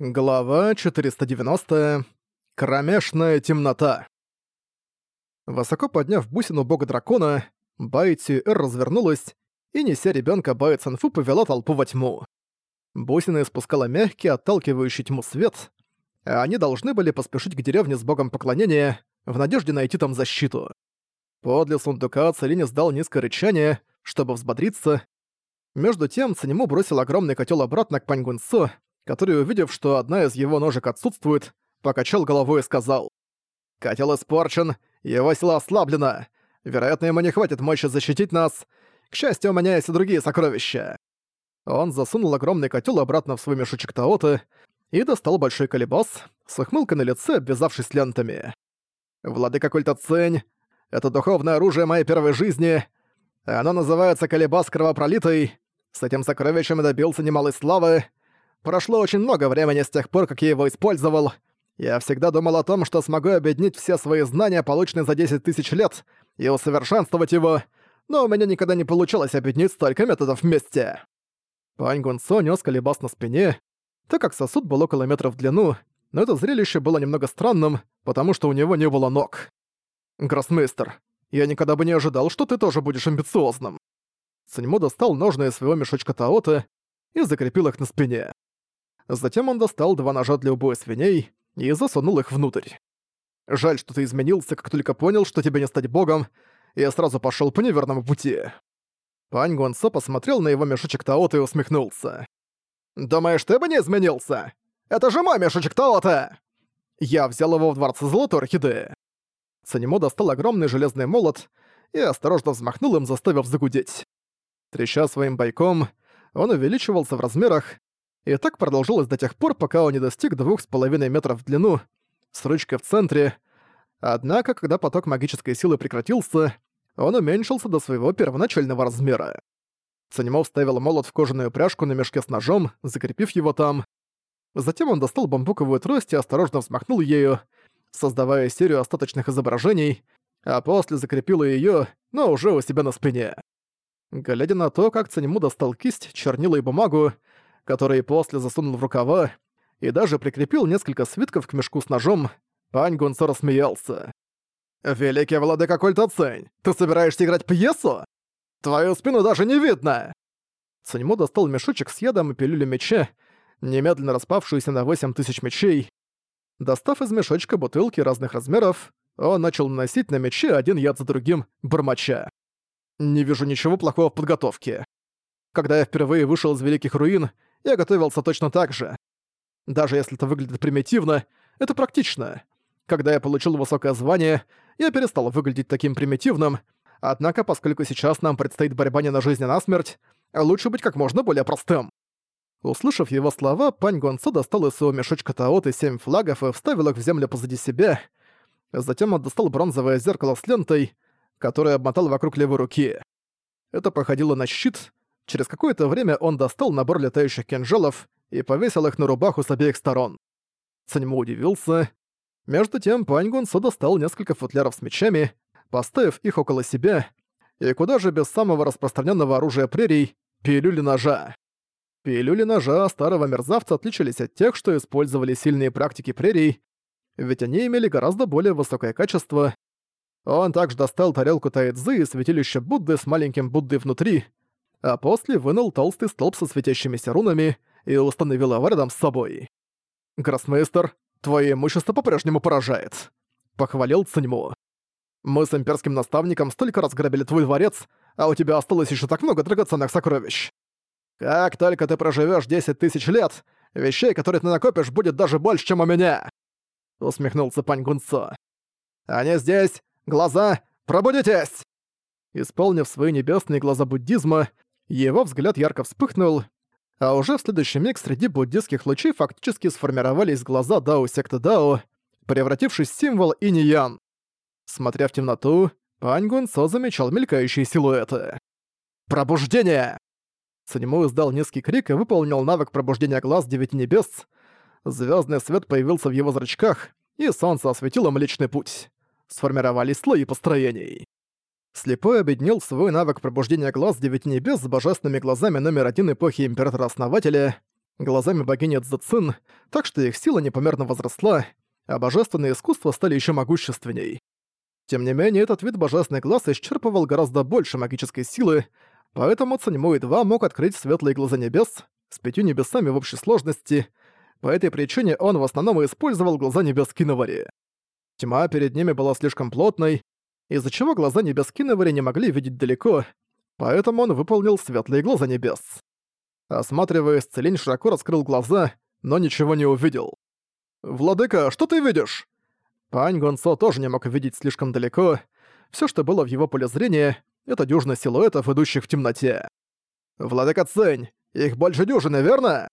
Глава 490. Кромешная темнота. Высоко подняв бусину бога дракона, Байти Эр развернулась и, неся ребенка Бай Цанфу, повела толпу во тьму. Бусина испускала мягкий, отталкивающий тьму свет, а они должны были поспешить к деревне с богом поклонения в надежде найти там защиту. Подле сундука Целине сдал низкое рычание, чтобы взбодриться. Между тем Цанему бросил огромный котел обратно к Паньгунцу, который, увидев, что одна из его ножек отсутствует, покачал головой и сказал. «Котел испорчен, его сила ослаблена. Вероятно, ему не хватит мощи защитить нас. К счастью, у меня есть и другие сокровища». Он засунул огромный котел обратно в свой мешочек Таоты и достал большой колебас с ухмылкой на лице, обвязавшись лентами. «Владыка культа Цень, это духовное оружие моей первой жизни. Оно называется колебас кровопролитый. С этим сокровищем я добился немалой славы. Прошло очень много времени с тех пор, как я его использовал. Я всегда думал о том, что смогу объединить все свои знания, полученные за 10 тысяч лет, и усовершенствовать его, но у меня никогда не получалось объединить столько методов вместе. Пань Гунцо нёс колебас на спине, так как сосуд был около метра в длину, но это зрелище было немного странным, потому что у него не было ног. «Гроссмейстер, я никогда бы не ожидал, что ты тоже будешь амбициозным». Саньмо достал ножны из своего мешочка Таота и закрепил их на спине. Затем он достал два ножа для убоя свиней и засунул их внутрь. «Жаль, что ты изменился, как только понял, что тебе не стать богом, и я сразу пошёл по неверному пути». Пань Гуансо посмотрел на его мешочек Таота и усмехнулся. «Думаешь, ты бы не изменился? Это же мой мешочек Таота!» Я взял его в дворце Золотой Орхидеи. Санимо достал огромный железный молот и осторожно взмахнул им, заставив загудеть. Треща своим бойком, он увеличивался в размерах, и так продолжилось до тех пор, пока он не достиг двух с половиной метров в длину, с ручкой в центре. Однако, когда поток магической силы прекратился, он уменьшился до своего первоначального размера. Цанемов вставил молот в кожаную пряжку на мешке с ножом, закрепив его там. Затем он достал бамбуковую трость и осторожно взмахнул ею, создавая серию остаточных изображений, а после закрепил её, но уже у себя на спине. Глядя на то, как Цанему достал кисть, чернила и бумагу, который после засунул в рукава и даже прикрепил несколько свитков к мешку с ножом, Пань Гунцо рассмеялся. «Великий владыка культа Цень, ты собираешься играть пьесу? Твою спину даже не видно!» Циньмо достал мешочек с ядом и пилюлю меча, немедленно распавшуюся на 8 тысяч мечей. Достав из мешочка бутылки разных размеров, он начал наносить на мечи один яд за другим, бормоча. «Не вижу ничего плохого в подготовке. Когда я впервые вышел из Великих Руин, я готовился точно так же. Даже если это выглядит примитивно, это практично. Когда я получил высокое звание, я перестал выглядеть таким примитивным, однако поскольку сейчас нам предстоит борьба не на жизнь, а на смерть, лучше быть как можно более простым. Услышав его слова, пань Гонцо достал из своего мешочка Таоты семь флагов и вставил их в землю позади себя. Затем он достал бронзовое зеркало с лентой, которое обмотал вокруг левой руки. Это походило на щит, Через какое-то время он достал набор летающих кинжалов и повесил их на рубаху с обеих сторон. Цаньму удивился. Между тем Пань Гунсо достал несколько футляров с мечами, поставив их около себя, и куда же без самого распространенного оружия прерий — пилюли ножа. Пилюли ножа старого мерзавца отличались от тех, что использовали сильные практики прерий, ведь они имели гораздо более высокое качество. Он также достал тарелку Тайцзы и святилище Будды с маленьким Буддой внутри, а после вынул толстый столб со светящимися рунами и установил его рядом с собой. «Гроссмейстер, твое имущество по-прежнему поражает», — похвалил Циньму. «Мы с имперским наставником столько раз грабили твой дворец, а у тебя осталось еще так много драгоценных сокровищ. Как только ты проживешь 10 тысяч лет, вещей, которые ты накопишь, будет даже больше, чем у меня!» Усмехнулся Пань Гунцо. «Они здесь! Глаза! Пробудитесь!» Исполнив свои небесные глаза буддизма, его взгляд ярко вспыхнул, а уже в следующий миг среди буддистских лучей фактически сформировались глаза Дао секты Дао, превратившись в символ инь-ян. Смотря в темноту, Пань Гунцо замечал мелькающие силуэты. «Пробуждение!» Санему издал низкий крик и выполнил навык пробуждения глаз Девяти Небес. Звездный свет появился в его зрачках, и солнце осветило Млечный Путь. Сформировались слои построений. Слепой объединил свой навык пробуждения глаз Девяти Небес с божественными глазами номер один эпохи Императора-Основателя. глазами богини Цзэцин, так что их сила непомерно возросла, а божественные искусства стали еще могущественней. Тем не менее, этот вид божественный глаз исчерпывал гораздо больше магической силы, поэтому Цаньмо едва мог открыть светлые глаза небес с пятью небесами в общей сложности. По этой причине он в основном использовал глаза небес Киновари. Тьма перед ними была слишком плотной, из-за чего глаза небес Киновари не могли видеть далеко, поэтому он выполнил светлые глаза небес. Осматриваясь, Целень широко раскрыл глаза, но ничего не увидел. «Владыка, что ты видишь?» Пань Гонцо тоже не мог видеть слишком далеко. Все, что было в его поле зрения, это дюжина силуэтов, идущих в темноте. «Владыка Цень, их больше дюжины, верно?»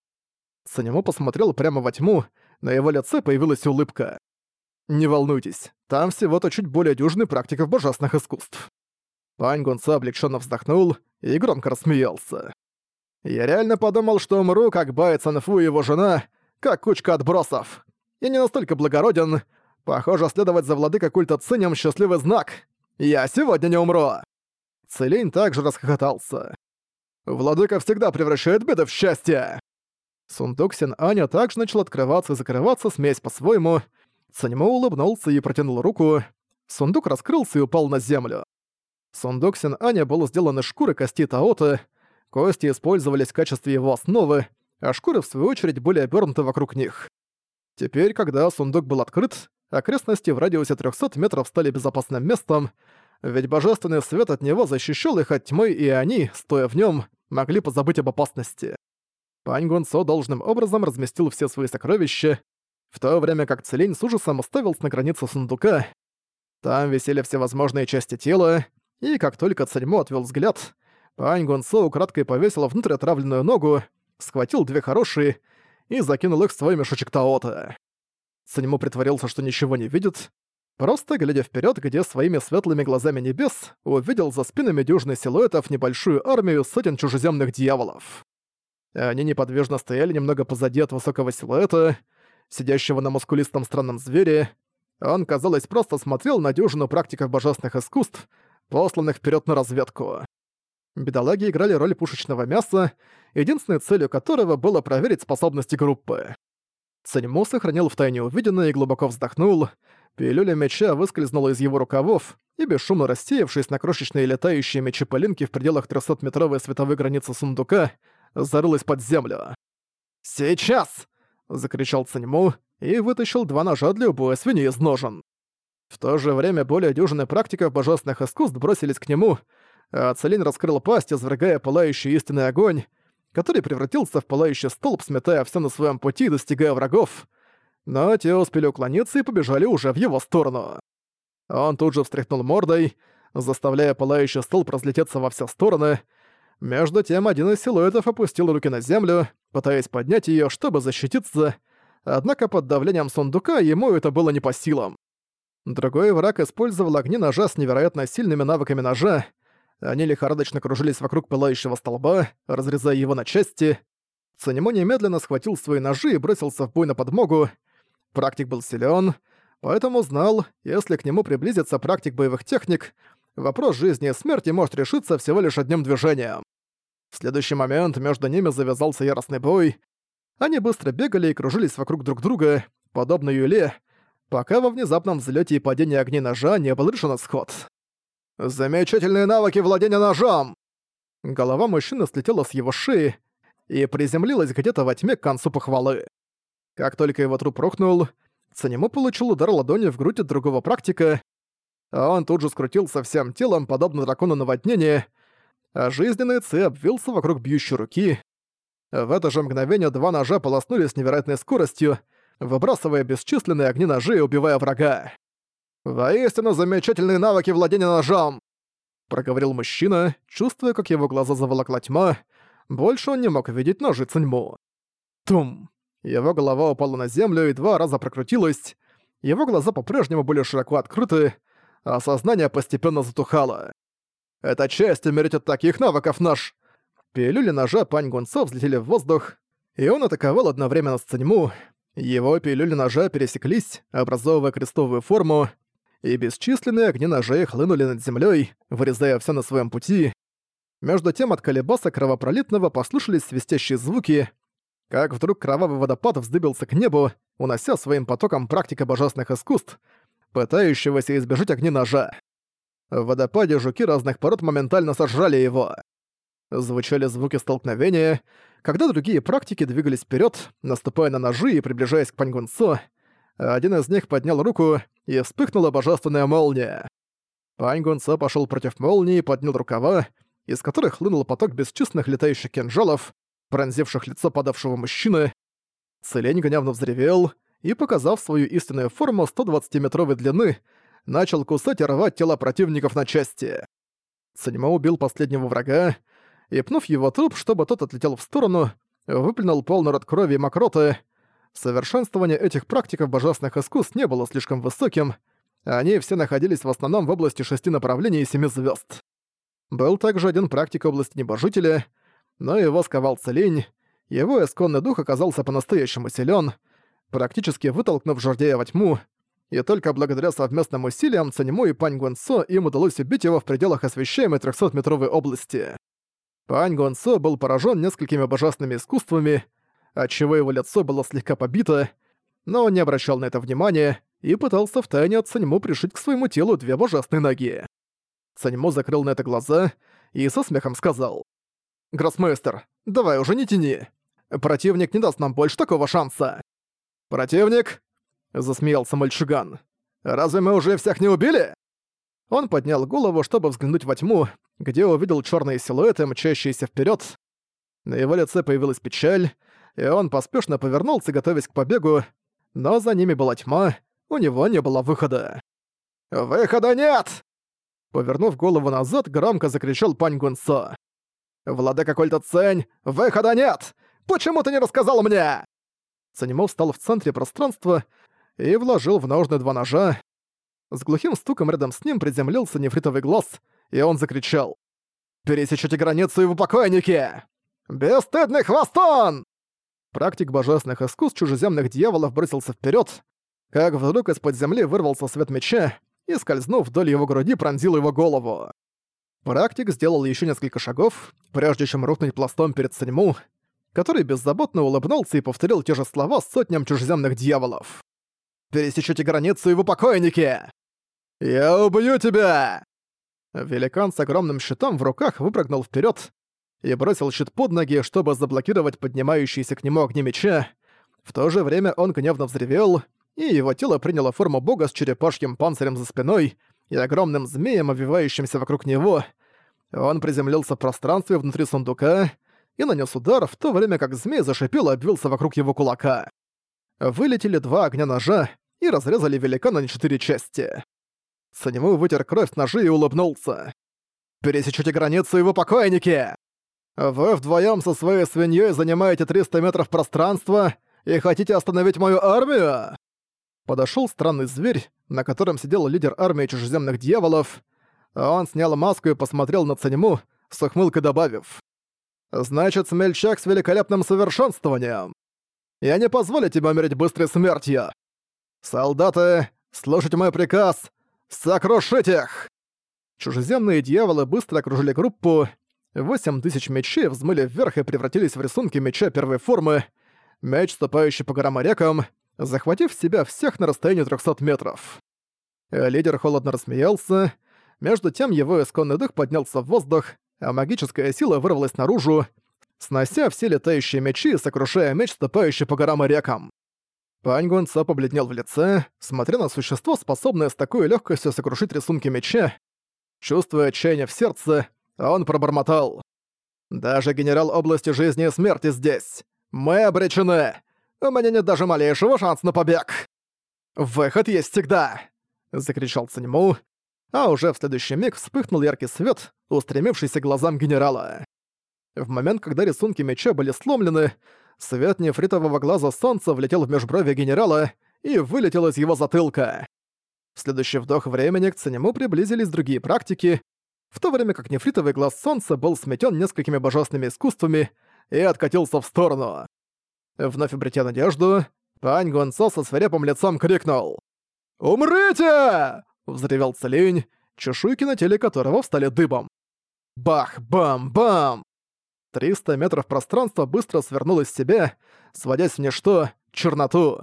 Санему посмотрел прямо во тьму, на его лице появилась улыбка. «Не волнуйтесь, там всего-то чуть более дюжины практиков божественных искусств». Пань Гонцо облегченно вздохнул и громко рассмеялся. «Я реально подумал, что умру, как Бай Цанфу и его жена, как кучка отбросов. Я не настолько благороден, Похоже, следовать за владыкой культа Цинем — счастливый знак. Я сегодня не умру!» Целень также расхохотался. «Владыка всегда превращает беды в счастье!» Сундук Син Аня также начал открываться и закрываться, смесь по-своему. Циньмо улыбнулся и протянул руку. Сундук раскрылся и упал на землю. Сундук Син Аня был сделан из шкуры кости Таота. Кости использовались в качестве его основы, а шкуры, в свою очередь, были обернуты вокруг них. Теперь, когда сундук был открыт, окрестности в радиусе 300 метров стали безопасным местом, ведь божественный свет от него защищал их от тьмы, и они, стоя в нем, могли позабыть об опасности. Пань Гунцо должным образом разместил все свои сокровища, в то время как Целень с ужасом оставился на границе сундука. Там висели всевозможные части тела, и как только Цельмо отвел взгляд, Пань Гунцо украдкой повесил внутрь отравленную ногу, схватил две хорошие и закинул их в свой мешочек Таота. Санему притворился, что ничего не видит, просто глядя вперед, где своими светлыми глазами небес увидел за спинами дюжины силуэтов небольшую армию сотен чужеземных дьяволов. Они неподвижно стояли немного позади от высокого силуэта, сидящего на мускулистом странном звере. Он, казалось, просто смотрел на дюжину практиков божественных искусств, посланных вперед на разведку. Бедолаги играли роль пушечного мяса, единственной целью которого было проверить способности группы. Цаньму сохранил втайне увиденное и глубоко вздохнул. Пилюля меча выскользнула из его рукавов и, бесшумно рассеявшись на крошечные летающие мечи-пылинки в пределах 300-метровой световой границы сундука, зарылась под землю. «Сейчас!» — закричал Цаньму и вытащил два ножа для убоя свиньи из ножен. В то же время более дюжины практиков божественных искусств бросились к нему, а Целин раскрыл пасть, извергая пылающий истинный огонь, который превратился в пылающий столб, сметая все на своем пути достигая врагов, но те успели уклониться и побежали уже в его сторону. Он тут же встряхнул мордой, заставляя пылающий столб разлететься во все стороны. Между тем один из силуэтов опустил руки на землю, пытаясь поднять ее, чтобы защититься, однако под давлением сундука ему это было не по силам. Другой враг использовал огни ножа с невероятно сильными навыками ножа, они лихорадочно кружились вокруг пылающего столба, разрезая его на части. Цанимо немедленно схватил свои ножи и бросился в бой на подмогу. Практик был силен, поэтому знал, если к нему приблизится практик боевых техник, вопрос жизни и смерти может решиться всего лишь одним движением. В следующий момент между ними завязался яростный бой. Они быстро бегали и кружились вокруг друг друга, подобно Юле, пока во внезапном взлете и падении огней ножа не был решен исход. «Замечательные навыки владения ножом!» Голова мужчины слетела с его шеи и приземлилась где-то во тьме к концу похвалы. Как только его труп рухнул, Цанему получил удар ладонью в грудь от другого практика, а он тут же скрутился всем телом, подобно дракону наводнения, а жизненный ци обвился вокруг бьющей руки. В это же мгновение два ножа полоснули с невероятной скоростью, выбрасывая бесчисленные огни ножей и убивая врага. «Воистину замечательные навыки владения ножом!» Проговорил мужчина, чувствуя, как его глаза заволокла тьма. Больше он не мог видеть ножи Циньму. Тум! Его голова упала на землю и два раза прокрутилась. Его глаза по-прежнему были широко открыты, а сознание постепенно затухало. «Это честь умереть от таких навыков наш!» Пилюли ножа Пань Гунцо взлетели в воздух, и он атаковал одновременно с Циньму. Его пилюли ножа пересеклись, образовывая крестовую форму, и бесчисленные огни ножей хлынули над землей, вырезая все на своем пути. Между тем от колебаса кровопролитного послышались свистящие звуки, как вдруг кровавый водопад вздыбился к небу, унося своим потоком практика божественных искусств, пытающегося избежать огни ножа. В водопаде жуки разных пород моментально сожрали его. Звучали звуки столкновения, когда другие практики двигались вперед, наступая на ножи и приближаясь к Паньгунцу. Один из них поднял руку, и вспыхнула божественная молния. Паньгунцо пошел против молнии поднял рукава, из которых хлынул поток бесчисленных летающих кинжалов, пронзивших лицо падавшего мужчины. Целень гневно взревел и, показав свою истинную форму 120-метровой длины, начал кусать и рвать тела противников на части. Циньма убил последнего врага, и, пнув его труп, чтобы тот отлетел в сторону, выплюнул полный рот крови и мокроты. Совершенствование этих практиков божественных искусств не было слишком высоким, они все находились в основном в области шести направлений и семи звезд. Был также один практик области небожителя, но его сковал целень, его исконный дух оказался по-настоящему силен, практически вытолкнув Жордея во тьму, и только благодаря совместным усилиям Цаньму и Пань Гуэнсо им удалось убить его в пределах освещаемой 300-метровой области. Пань Гуэнсо был поражен несколькими божественными искусствами, отчего его лицо было слегка побито, но он не обращал на это внимания и пытался втайне от Цаньму пришить к своему телу две божественные ноги. Цаньму закрыл на это глаза и со смехом сказал. «Гроссмейстер, давай уже не тяни. Противник не даст нам больше такого шанса». «Противник?» — засмеялся мальчуган. «Разве мы уже всех не убили?» Он поднял голову, чтобы взглянуть во тьму, где увидел черные силуэты, мчащиеся вперед. На его лице появилась печаль, и он поспешно повернулся, готовясь к побегу, но за ними была тьма, у него не было выхода. «Выхода нет!» Повернув голову назад, громко закричал Пань Гунсо. «Владыка Кольта Цень, выхода нет! Почему ты не рассказал мне?» Цанимо встал в центре пространства и вложил в ножны два ножа. С глухим стуком рядом с ним приземлился нефритовый глаз, и он закричал. «Пересечете границу и в покойнике! Бесстыдный хвостон!» Практик божественных искусств чужеземных дьяволов бросился вперед, как вдруг из-под земли вырвался свет меча и, скользнув вдоль его груди, пронзил его голову. Практик сделал еще несколько шагов, прежде чем рухнуть пластом перед Саньму, который беззаботно улыбнулся и повторил те же слова сотням чужеземных дьяволов. «Пересечете границу вы покойники! Я убью тебя!» Великан с огромным щитом в руках выпрыгнул вперед и бросил щит под ноги, чтобы заблокировать поднимающийся к нему огни меча. В то же время он гневно взревел, и его тело приняло форму бога с черепашьим панцирем за спиной и огромным змеем, обвивающимся вокруг него. Он приземлился в пространстве внутри сундука и нанес удар, в то время как змей зашипел и обвился вокруг его кулака. Вылетели два огня ножа и разрезали великана на четыре части. Санему вытер кровь с ножи и улыбнулся. «Пересечете границу его покойники! Вы вдвоем со своей свиньей занимаете 300 метров пространства и хотите остановить мою армию?» Подошел странный зверь, на котором сидел лидер армии чужеземных дьяволов. Он снял маску и посмотрел на Цанему, с ухмылкой добавив. «Значит, смельчак с великолепным совершенствованием. Я не позволю тебе умереть быстрой смертью. Солдаты, слушайте мой приказ! Сокрушить их!» Чужеземные дьяволы быстро окружили группу. Восемь тысяч мечей взмыли вверх и превратились в рисунки меча первой формы. Меч, ступающий по горам и рекам, захватив себя всех на расстоянии 300 метров. Лидер холодно рассмеялся. Между тем его исконный дух поднялся в воздух, а магическая сила вырвалась наружу, снося все летающие мечи и сокрушая меч, ступающий по горам и рекам. Пань Гунца побледнел в лице, смотря на существо, способное с такой легкостью сокрушить рисунки меча. Чувствуя отчаяние в сердце, он пробормотал. «Даже генерал области жизни и смерти здесь! Мы обречены! У меня нет даже малейшего шанса на побег!» «Выход есть всегда!» — закричал Циньму, а уже в следующий миг вспыхнул яркий свет, устремившийся глазам генерала. В момент, когда рисунки меча были сломлены, свет нефритового глаза солнца влетел в межброви генерала и вылетел из его затылка. В следующий вдох времени к Циньму приблизились другие практики, в то время как нефритовый глаз солнца был сметен несколькими божественными искусствами и откатился в сторону. Вновь обретя надежду, Пань Гонцо со свирепым лицом крикнул. «Умрите!» — взревел Целинь, чешуйки на теле которого встали дыбом. Бах! Бам! Бам! 300 метров пространства быстро свернулось с себя, сводясь в ничто, черноту.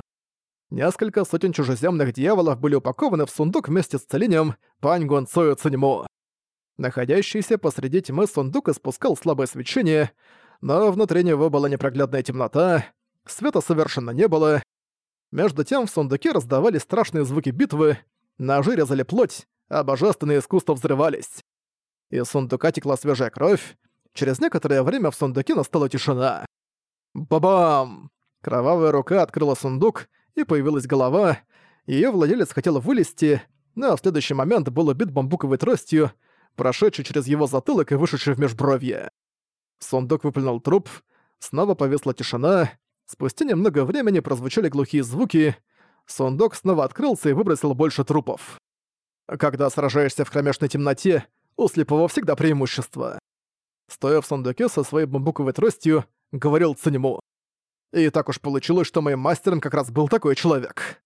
Несколько сотен чужеземных дьяволов были упакованы в сундук вместе с целением Пань Гонцою Циньму. Находящийся посреди тьмы сундук испускал слабое свечение, но внутри него была непроглядная темнота, света совершенно не было. Между тем в сундуке раздавались страшные звуки битвы, ножи резали плоть, а божественные искусства взрывались. Из сундука текла свежая кровь, через некоторое время в сундуке настала тишина. Бабам! Кровавая рука открыла сундук, и появилась голова. Её владелец хотел вылезти, но в следующий момент был убит бамбуковой тростью, прошедший через его затылок и вышедший в межбровье. Сундук выплюнул труп, снова повисла тишина, спустя немного времени прозвучали глухие звуки, сундук снова открылся и выбросил больше трупов. Когда сражаешься в кромешной темноте, у слепого всегда преимущество. Стоя в сундуке со своей бамбуковой тростью, говорил Циньму. И так уж получилось, что моим мастером как раз был такой человек.